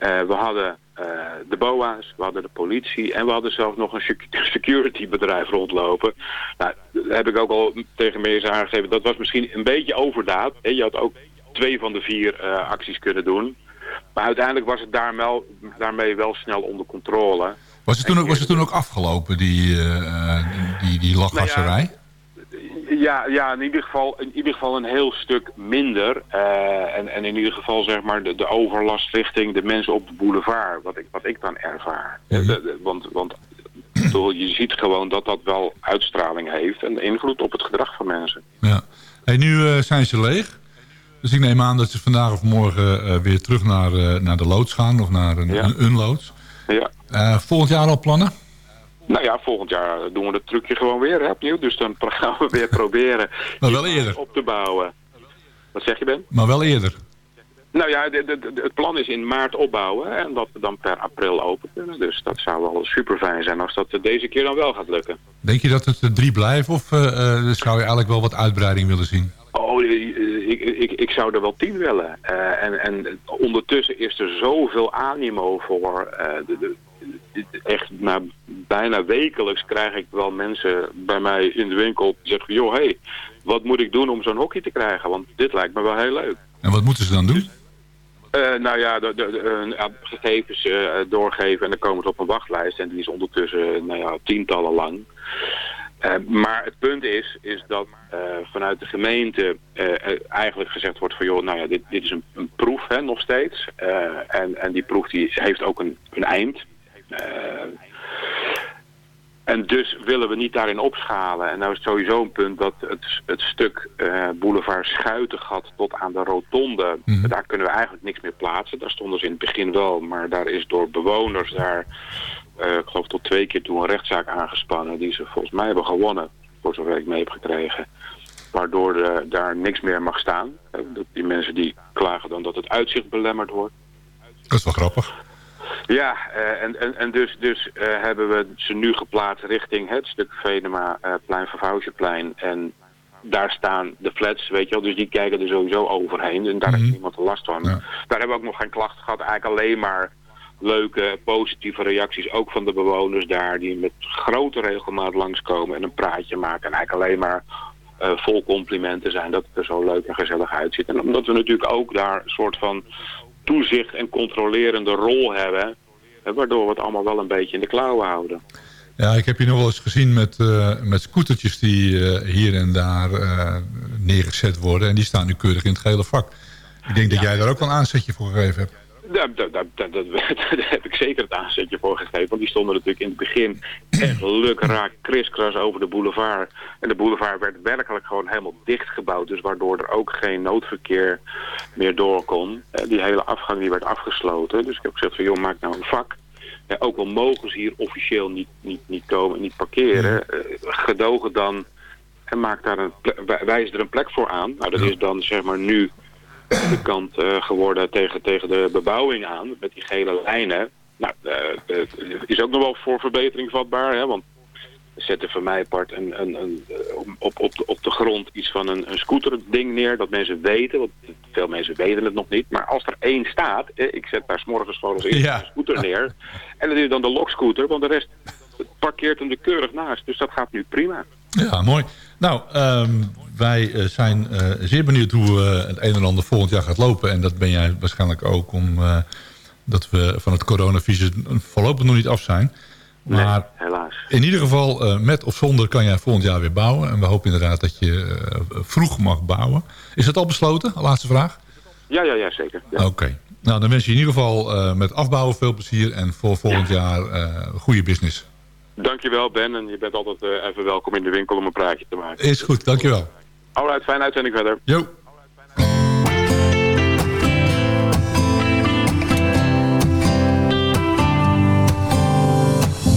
Uh, we hadden uh, de BOA's, we hadden de politie en we hadden zelfs nog een security bedrijf rondlopen. Nou, dat heb ik ook al tegen mensen aangegeven. Dat was misschien een beetje overdaad. Hè. Je had ook twee van de vier uh, acties kunnen doen. Maar uiteindelijk was het daar wel, daarmee wel snel onder controle. Was het toen ook, was het toen ook afgelopen, die, uh, die, die lachgasserij? Nou ja, ja, ja, in ieder geval, in ieder geval een heel stuk minder. Uh, en, en in ieder geval zeg maar de, de overlast richting de mensen op de boulevard. Wat ik, wat ik dan ervaar. De, de, want, want je ziet gewoon dat dat wel uitstraling heeft en invloed op het gedrag van mensen. Ja. Hey, nu uh, zijn ze leeg. Dus ik neem aan dat ze vandaag of morgen uh, weer terug naar, naar de loods gaan of naar een, ja. een, een loods. Ja. Volgend jaar al plannen? Nou ja, volgend jaar doen we het trucje gewoon weer hè, opnieuw. Dus dan gaan we weer proberen Maar wel eerder. op te bouwen. Wat zeg je Ben? Maar wel eerder. Nou ja, de, de- de- het plan is in maart opbouwen en dat we dan per april open kunnen. Dus dat zou wel super fijn zijn als dat deze keer dan wel gaat lukken. Denk je dat het er drie blijven of eh, eh, zou je eigenlijk wel wat uitbreiding willen zien? Oh, eh, ik, ik, ik zou er wel tien willen. En, en ondertussen is er zoveel animo voor. de- echt, bijna wekelijks krijg ik wel mensen bij mij in de winkel die zeggen... joh, hey, wat moet ik doen om zo'n hockey te krijgen? Want dit lijkt me wel heel leuk. En wat moeten ze dan doen? Eh, nou ja, de, de, de, gegevens eh, doorgeven en dan komen ze op een wachtlijst. En die is ondertussen nou ja, tientallen lang. Eh, maar het punt is, is dat vanuit de gemeente eigenlijk gezegd wordt van joh, nou ja, dit, dit is een, een proef hè, nog steeds. En, en die proef die heeft ook een, een eind. Eh, en dus willen we niet daarin opschalen. En nou is het sowieso een punt dat het, het stuk eh, boulevard Schuitengat tot aan de rotonde, daar kunnen we eigenlijk niks meer plaatsen. Daar stonden ze in het begin wel, maar daar is door bewoners daar, eh, ik geloof tot twee keer toe een rechtszaak aangespannen, die ze volgens mij hebben gewonnen, voor zover ik mee heb gekregen. Waardoor er daar niks meer mag staan. Die mensen die klagen dan dat het uitzicht belemmerd wordt. Dat is wel grappig. Ja, eh, en, en, en dus, dus eh, hebben we ze nu geplaatst richting het stuk Venema, eh plein Vervouwsjeplein. En daar staan de flats, weet je wel, dus die kijken er sowieso overheen. En daar heeft niemand er last van. Daar hebben we ook nog geen klachten gehad, eigenlijk alleen maar leuke, positieve reacties, ook van de bewoners daar, die met grote regelmaat langskomen en een praatje maken. En eigenlijk alleen maar vol complimenten zijn dat het er zo leuk en gezellig uitziet. En omdat we natuurlijk ook daar een soort van toezicht en controlerende rol hebben, waardoor we het allemaal wel een beetje in de klauwen houden. Ja, ik heb je nog wel eens gezien met, eh, met scootertjes die eh, hier en daar eh, neergezet worden. En die staan nu keurig in het gele vak. Ik denk dat jij daar ook wel een aanzetje voor gegeven hebt. Daar, daar, daar, daar, heb ik zeker het aanzetje voor gegeven. Want die stonden natuurlijk in het begin echt lukraak kriskras over de boulevard. En de boulevard werd werkelijk gewoon helemaal dichtgebouwd. Dus waardoor er ook geen noodverkeer meer door kon. Eh, Die hele afgang die werd afgesloten. Dus ik heb gezegd van joh, maak nou een vak. Ja, ook al mogen ze hier officieel niet, niet, niet komen en niet parkeren. eh, gedogen dan en maak daar een wijs er een plek voor aan. Nou, dat is dan zeg maar nu de kant eh, geworden tegen, tegen de bebouwing aan, met die gele lijnen. Nou, eh, is ook nog wel voor verbetering vatbaar, hè, want we zetten van mij apart een, een, een, eh, op, op, de, op de grond iets van een, een scooterding neer, dat mensen weten, want veel mensen weten het nog niet, maar als er één staat, ik zet daar s'morgens gewoon als eerste Ja. een scooter neer, en dat is dan de lokscooter, want de rest parkeert hem er keurig naast, dus dat gaat nu prima. Ja, mooi. Nou, ehm, wij eh, zijn eh, zeer benieuwd hoe eh, het een en ander volgend jaar gaat lopen. En dat ben jij waarschijnlijk ook, omdat dat we van het coronavirus voorlopig nog niet af zijn. Maar helaas. in ieder geval, met of zonder kan jij volgend jaar weer bouwen. En we hopen inderdaad dat je vroeg mag bouwen. Is dat al besloten? Laatste vraag. Ja, ja, ja, zeker. Ja. Oké. Nou, dan wens je in ieder geval met afbouwen veel plezier. En voor volgend jaar goede business. Dankjewel Ben en je bent altijd eh, even welkom in de winkel om een praatje te maken. Is goed, dankjewel. Alright, fijne uitzending verder. Jo.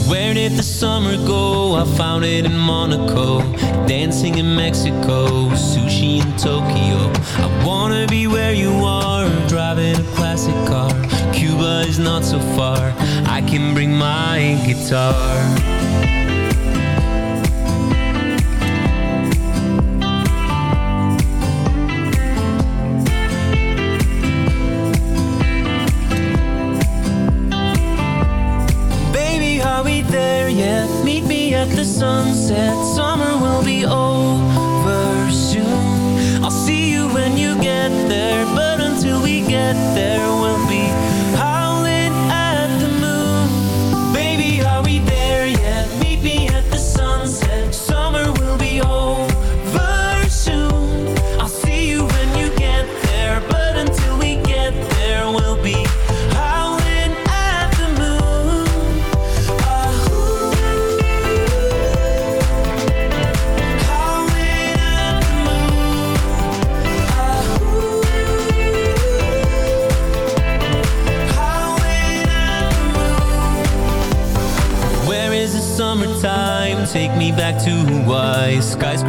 Where did the summer go? I found it in Monaco, dancing in Mexico, sushi in Tokyo. I wanna be where you are, driving a classic car. Cuba is not so far, I can bring my guitar. Baby, are we there yet? Meet me at the sunset. Summer will be over soon. I'll see you when you get there, but until we get there,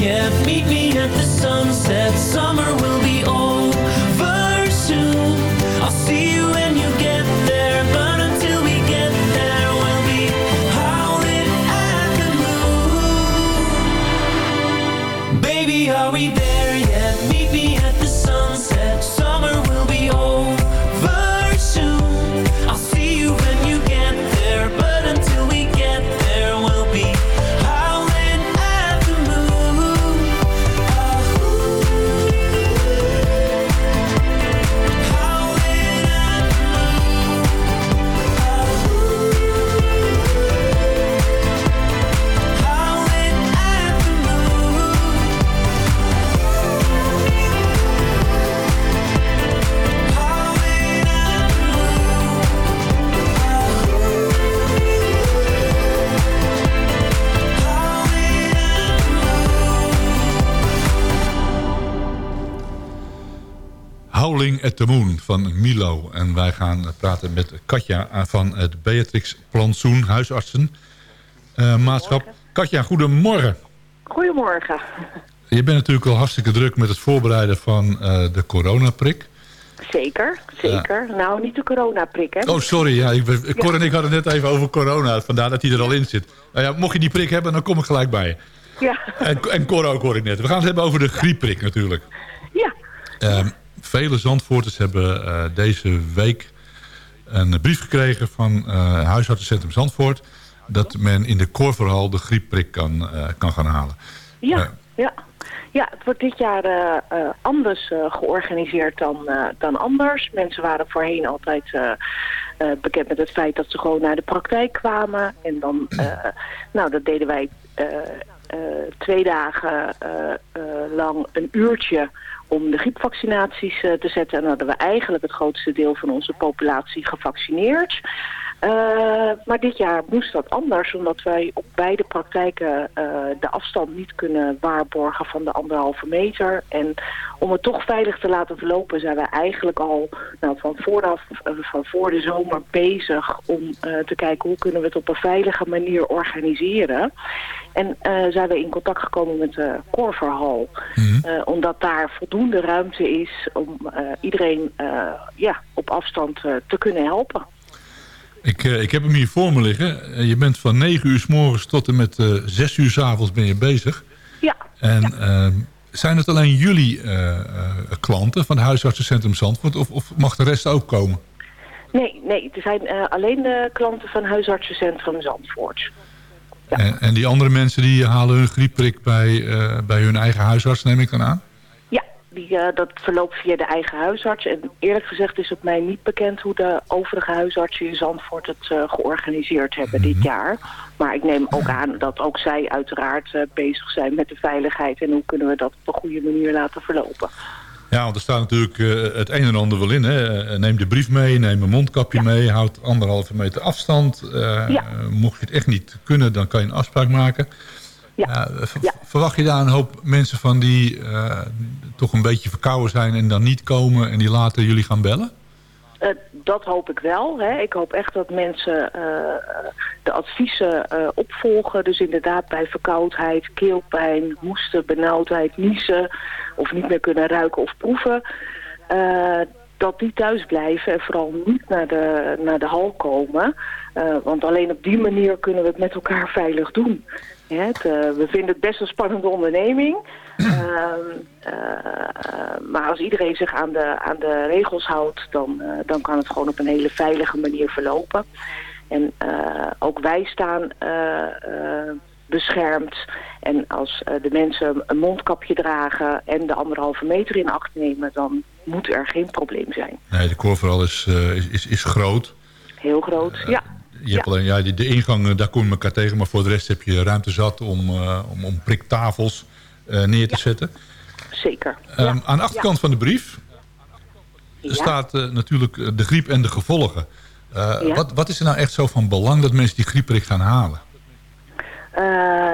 Meet me at the sunset. Summer will at the Moon van Milo. En wij gaan praten met Katja van het Beatrix Plantsoen, huisartsen. eh, maatschap. Katja, goedemorgen. Goedemorgen. Je bent natuurlijk al hartstikke druk met het voorbereiden van eh, de coronaprik. Zeker, zeker. Nou, niet de coronaprik, hè? Oh, sorry. Ja, ik, Cor en ik hadden het net even over corona. Vandaar dat hij er al in zit. Nou ja, mocht je die prik hebben, dan kom ik gelijk bij je. Ja. En, en Cor ook hoor ik net. We gaan het hebben over de griepprik natuurlijk. Ja. Ehm, vele Zandvoorters hebben eh, deze week een brief gekregen van eh huisartsencentrum Zandvoort... dat men in de Korverhal de griepprik kan, eh, kan gaan halen. Ja, ja. Ja, het wordt dit jaar anders georganiseerd dan, dan anders. Mensen waren voorheen altijd bekend met het feit dat ze gewoon naar de praktijk kwamen. En dan, nou, dat deden wij twee dagen lang een uurtje om de griepvaccinaties eh, te zetten. En dan hadden we eigenlijk het grootste deel van onze populatie gevaccineerd. Eh, maar dit jaar moest dat anders, omdat wij op beide praktijken eh, de afstand niet kunnen waarborgen van de anderhalve meter. En om het toch veilig te laten verlopen zijn wij eigenlijk al nou, van, vooraf, eh, van voor de zomer bezig om te kijken hoe kunnen we het op een veilige manier organiseren. En zijn we in contact gekomen met de Korverhal. Eh, omdat daar voldoende ruimte is om iedereen ja, op afstand te kunnen helpen. Ik, eh, ik heb hem hier voor me liggen. Eh, je bent van 9 uur s morgens tot en met eh 6 uur s avonds ben je bezig. Ja. En ehm, zijn het alleen jullie eh, eh, klanten van huisartsencentrum Zandvoort... Of, of mag de rest ook komen? Nee, nee, er zijn eh, alleen de klanten van huisartsencentrum Zandvoort. En, en die andere mensen die halen hun griepprik bij, eh, bij hun eigen huisarts, neem ik dan aan? Die, eh, dat verloopt via de eigen huisarts. En eerlijk gezegd is het mij niet bekend hoe de overige huisartsen in Zandvoort het eh, georganiseerd hebben dit jaar. Maar ik neem ook aan dat ook zij uiteraard eh, bezig zijn met de veiligheid en hoe kunnen we dat op een goede manier laten verlopen. Ja, want er staat natuurlijk het een en ander wel in. Hè? Neem de brief mee, neem een mondkapje mee, houd anderhalve meter afstand. Ja. Mocht je het echt niet kunnen, dan kan je een afspraak maken. Ja, v- Verwacht je daar een hoop mensen van die eh, toch een beetje verkouden zijn en dan niet komen en die later jullie gaan bellen? Eh, dat hoop ik wel. Hè. Ik hoop echt dat mensen eh, de adviezen eh, opvolgen. Dus inderdaad bij verkoudheid, keelpijn, hoesten, benauwdheid, niezen... of niet meer kunnen ruiken of proeven... eh, dat die thuis blijven en vooral niet naar de, naar de hal komen. Eh, want alleen op die manier kunnen we het met elkaar veilig doen. Het, eh, we vinden het best een spannende onderneming. Ehm, eh, maar als iedereen zich aan de, aan de regels houdt, dan, eh, dan kan het gewoon op een hele veilige manier verlopen. En ook wij staan beschermd. En als de mensen een mondkapje dragen en de anderhalve meter in acht nemen, dan moet er geen probleem zijn. Nee, de is, eh, is, is, is groot. Heel groot, ja. Je hebt alleen, ja, de, ingang, daar kom je elkaar tegen. Maar voor de rest heb je ruimte zat om, eh, om, om priktafels eh, neer te zetten. Zeker. Ehm, aan de achterkant van de brief staat eh, natuurlijk de griep en de gevolgen. Wat, wat is er nou echt zo van belang dat mensen die griepprik gaan halen?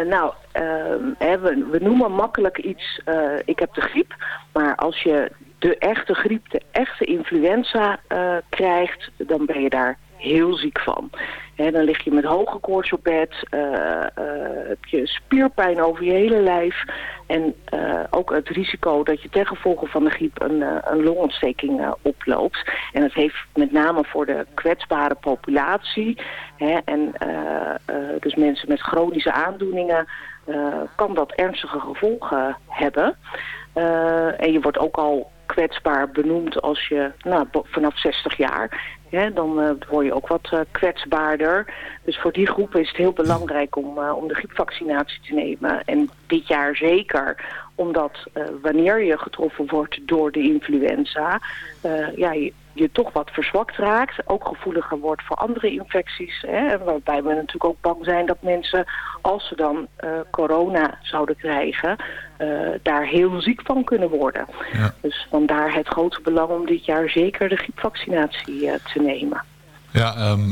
Nou, ehm, we, we noemen makkelijk iets, ik heb de griep. Maar als je de echte griep, de echte influenza krijgt, dan ben je daar heel ziek van. Dan lig je met hoge koorts op bed, eh, eh, heb je spierpijn over je hele lijf. En eh, ook het risico dat je ten gevolge van de griep een, een longontsteking oploopt. En dat heeft met name voor de kwetsbare populatie. En dus mensen met chronische aandoeningen kan dat ernstige gevolgen hebben. En je wordt ook al kwetsbaar benoemd als je nou, vanaf 60 jaar. Dan eh, word je ook wat eh, kwetsbaarder. Dus voor die groep is het heel belangrijk om, eh, om de griepvaccinatie te nemen. En dit jaar zeker, omdat wanneer je getroffen wordt door de influenza... ja, je, je toch wat verzwakt raakt. Ook gevoeliger wordt voor andere infecties. Hè, en waarbij we natuurlijk ook bang zijn dat mensen, als ze dan eh, corona zouden krijgen... eh, daar heel ziek van kunnen worden. Dus vandaar het grote belang om dit jaar zeker de griepvaccinatie eh, te nemen. Ja, ehm,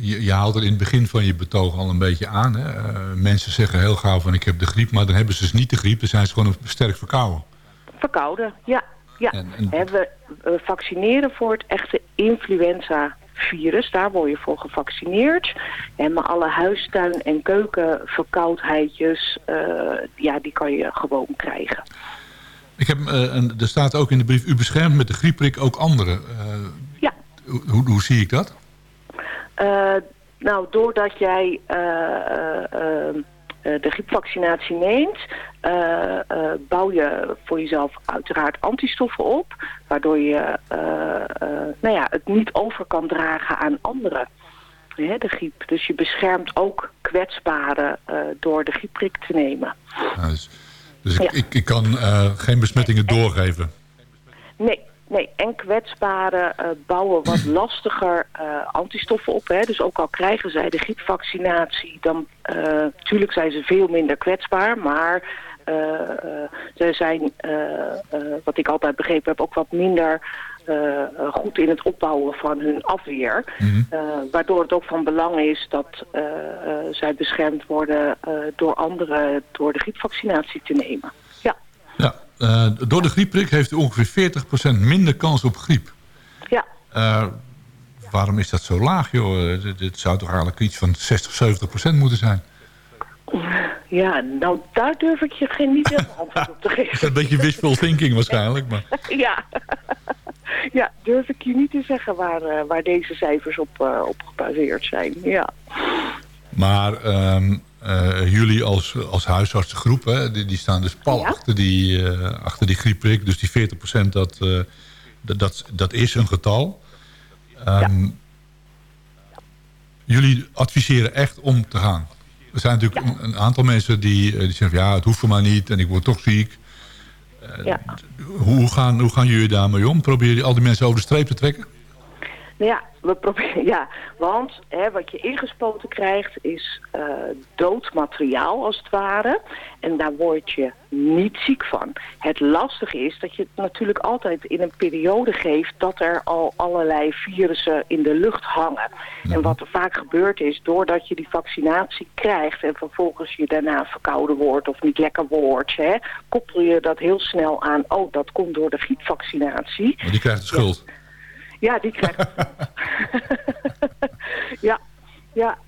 je, je haalt er in het begin van je betoog al een beetje aan. Hè? Mensen zeggen heel gauw van ik heb de griep, maar dan hebben ze dus niet de griep. Dan zijn ze gewoon sterk verkouden. Verkouden, ja. Ja. We, we vaccineren voor het echte influenza-virus. Daar word je voor gevaccineerd. En maar alle huistuin- en keukenverkoudheidjes, eh, ja, die kan je gewoon krijgen. Ik heb, eh, een, er staat ook in de brief, u beschermt met de griepprik ook anderen. Eh, Ja. Hoe, hoe zie ik dat? Nou, doordat jij de griepvaccinatie neemt, eh, eh, bouw je voor jezelf uiteraard antistoffen op, waardoor je eh, eh, nou ja, het niet over kan dragen aan anderen. Hè, de griep. Dus je beschermt ook kwetsbaren eh, door de griepprik te nemen. Ja, dus dus ik, ik, ik kan eh, geen besmettingen doorgeven. Nee, nee. En kwetsbaren eh, bouwen wat lastiger eh, antistoffen op. Hè. Dus ook al krijgen zij de griepvaccinatie, dan natuurlijk zijn ze veel minder kwetsbaar. Maar eh, eh, ze zijn, eh, eh, wat ik altijd begrepen heb, ook wat minder eh, eh, goed in het opbouwen van hun afweer. Eh, waardoor het ook van belang is dat eh, eh, zij beschermd worden eh, door anderen door de griepvaccinatie te nemen. Ja. Ja, eh, door de griepprik heeft u ongeveer 40% minder kans op griep. Ja. Eh, waarom is dat zo laag, joh? Eh, Dit, dit zou toch eigenlijk iets van 60, 70% moeten zijn? Ja, nou daar durf ik je geen niet helemaal antwoord op te geven. Een beetje wishful thinking waarschijnlijk. Maar... ja. ja, durf ik je niet te zeggen waar, waar deze cijfers op, op gebaseerd zijn. Ja. Maar ehm, eh, jullie als, als huisartsengroep, hè, die, die staan dus pal achter, die, eh, achter die griepprik. Dus die 40% dat, eh, dat, dat, dat is een getal. Ehm, Jullie adviseren echt om te gaan. Er zijn natuurlijk een, een aantal mensen die, die zeggen... ja, het hoeft voor mij niet en ik word toch ziek. Hoe, gaan, hoe gaan jullie daarmee om? Probeer je al die mensen over de streep te trekken? Nou ja, we proberen, ja, want hè, wat je ingespoten krijgt is eh dood materiaal als het ware. En daar word je niet ziek van. Het lastige is dat je het natuurlijk altijd in een periode geeft dat er al allerlei virussen in de lucht hangen. En wat er vaak gebeurt is, doordat je die vaccinatie krijgt en vervolgens je daarna verkouden wordt of niet lekker wordt, hè, koppel je dat heel snel aan, oh dat komt door de griepvaccinatie. Maar die krijgt de schuld. Ja, die krijgt. ja, ja.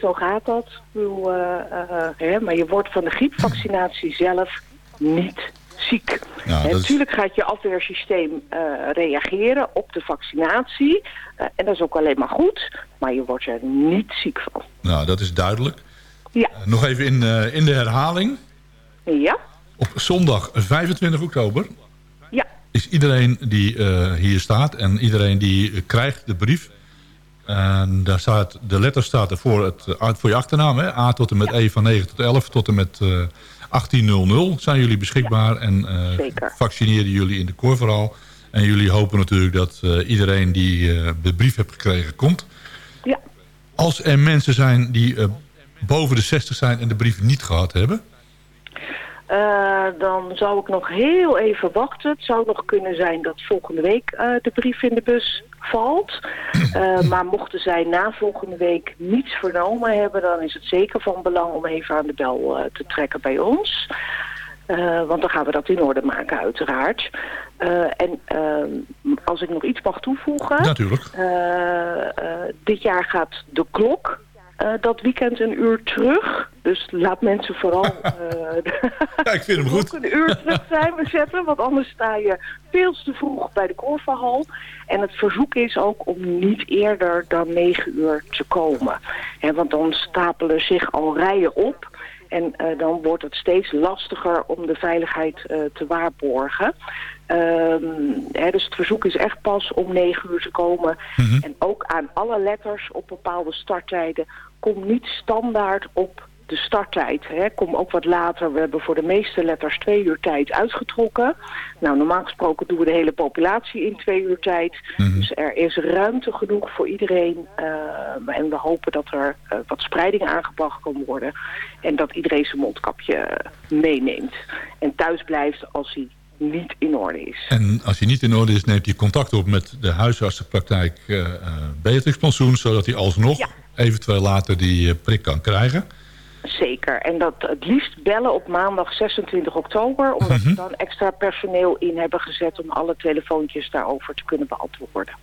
Zo gaat dat. Bedoel, eh, eh, maar je wordt van de griepvaccinatie zelf niet ziek. Ja, is- Natuurlijk gaat je afweersysteem eh, reageren op de vaccinatie. en dat is ook alleen maar goed. Maar je wordt er niet ziek van. Nou, dat is duidelijk. Ja. Nog even in, in de herhaling. Ja? Op zondag 25 oktober Ja. Is iedereen die eh, hier staat en iedereen die eh, krijgt de brief. En daar staat, de letter staat er voor, het, eh, voor je achternaam. Hè? A tot en met E van 9 tot 11 tot en met eh 1800 zijn jullie beschikbaar. En vaccineren jullie in de Korverhal. En jullie hopen natuurlijk dat iedereen die de brief heeft gekregen komt. Ja. Als er mensen zijn die boven de 60 zijn en de brief niet gehad hebben... Eh, dan zou ik nog heel even wachten. Het zou nog kunnen zijn dat volgende week eh, de brief in de bus valt. Eh, maar mochten zij na volgende week niets vernomen hebben... dan is het zeker van belang om even aan de bel te trekken bij ons. Want dan gaan we dat in orde maken, uiteraard. En ehm, als ik nog iets mag toevoegen... Natuurlijk. Dit jaar gaat de klok eh, dat weekend een uur terug. Dus laat mensen vooral eh, Ja, ik vind hem goed. een uur terug zijn we zetten. Want anders sta je veel te vroeg bij de Korverhal. En het verzoek is ook om niet eerder dan 9 uur te komen. Want dan stapelen zich al rijen op. En eh, dan wordt het steeds lastiger om de veiligheid te waarborgen. Ehm, hè, dus het verzoek is echt pas om 9 uur te komen. En ook aan alle letters op bepaalde starttijden. Kom niet standaard op de starttijd. Hè. Kom ook wat later. We hebben voor de meeste letters twee uur tijd uitgetrokken. Nou, normaal gesproken doen we de hele populatie in twee uur tijd. Dus er is ruimte genoeg voor iedereen. eh, en we hopen dat er eh, wat spreiding aangebracht kan worden. En dat iedereen zijn mondkapje eh, meeneemt. En thuis blijft als hij niet in orde is. En als hij niet in orde is, neemt hij contact op met de huisartsenpraktijk eh eh, Beatrix Plantsoen... zodat hij alsnog eventueel later die eh, prik kan krijgen. Zeker. En dat het liefst bellen op maandag 26 oktober. Omdat we dan extra personeel in hebben gezet om alle telefoontjes daarover te kunnen beantwoorden.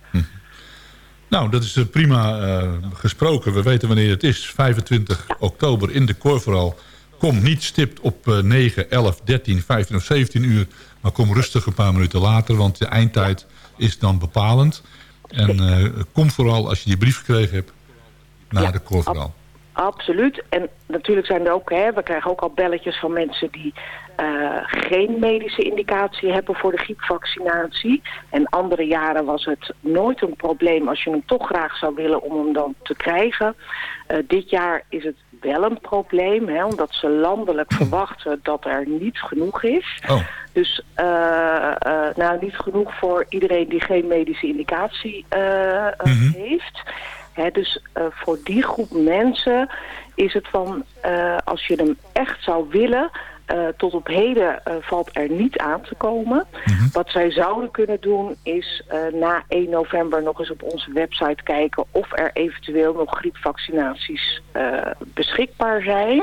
Nou, dat is prima gesproken. We weten wanneer het is. 25 oktober in de Korveral. Kom niet stipt op eh, 9, 11, 13, 15 of 17 uur. Maar kom rustig een paar minuten later. Want de eindtijd is dan bepalend. En eh, kom vooral als je die brief gekregen hebt naar de Korveral. Absoluut. En natuurlijk zijn er ook, hè, we krijgen ook al belletjes van mensen die eh, geen medische indicatie hebben voor de griepvaccinatie. En andere jaren was het nooit een probleem als je hem toch graag zou willen om hem dan te krijgen. Eh, dit jaar is het wel een probleem, hè, omdat ze landelijk verwachten dat er niet genoeg is. Dus eh, eh, nou, niet genoeg voor iedereen die geen medische indicatie eh, eh, heeft. Hè, dus voor die groep mensen is het van, als je hem echt zou willen, tot op heden valt er niet aan te komen. Wat zij zouden kunnen doen is na 1 november nog eens op onze website kijken of er eventueel nog griepvaccinaties beschikbaar zijn.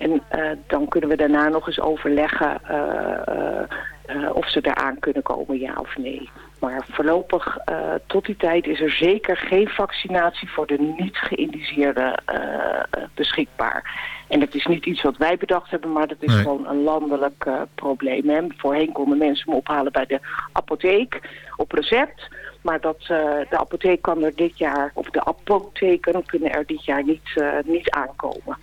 En eh, dan kunnen we daarna nog eens overleggen eh, eh, of ze eraan kunnen komen, ja of nee. Maar voorlopig, tot die tijd, is er zeker geen vaccinatie voor de niet geïndiceerde eh, beschikbaar. En dat is niet iets wat wij bedacht hebben, maar dat is Nee. gewoon een landelijk probleem. Hè. Voorheen konden mensen hem ophalen bij de apotheek op recept. Maar dat, de apotheek kan er dit jaar, of de apotheken kunnen er dit jaar niet, niet aankomen.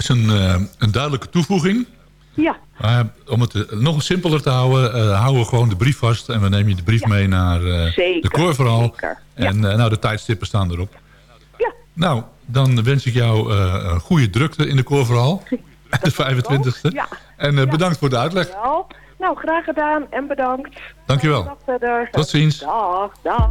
Is een, eh, een duidelijke toevoeging. Ja, Maar om het eh, nog simpeler te houden, eh, houden we gewoon de brief vast. En we nemen je de brief mee naar Zeker, de Korveral. zeker. En nou, de tijdstippen staan erop. Ja. Nou, dan wens ik jou een goede drukte in de Korveral. De 25e. Ja. En bedankt voor de uitleg. wel. Nou, graag gedaan en bedankt. Dankjewel. Tot ziens. Dag, dag.